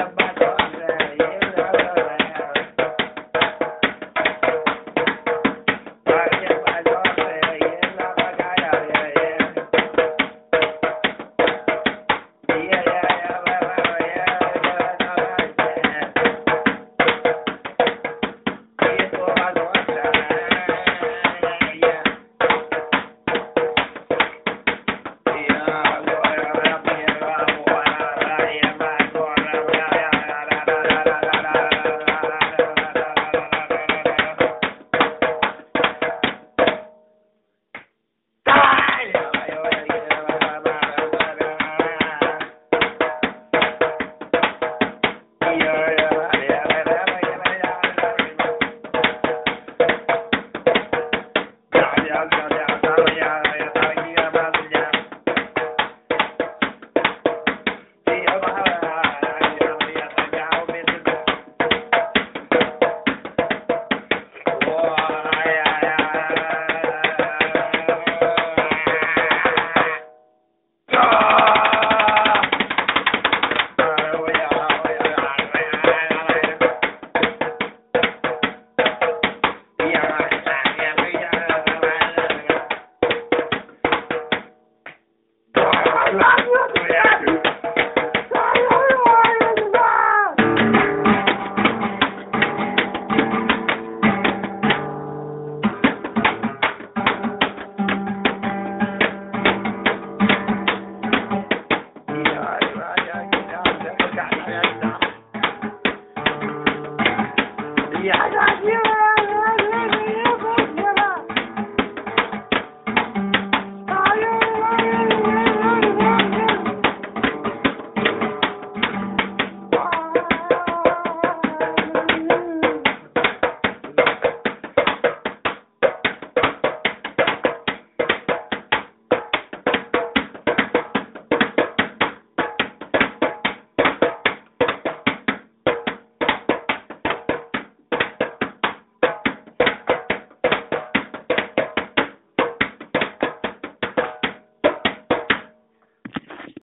Everybody.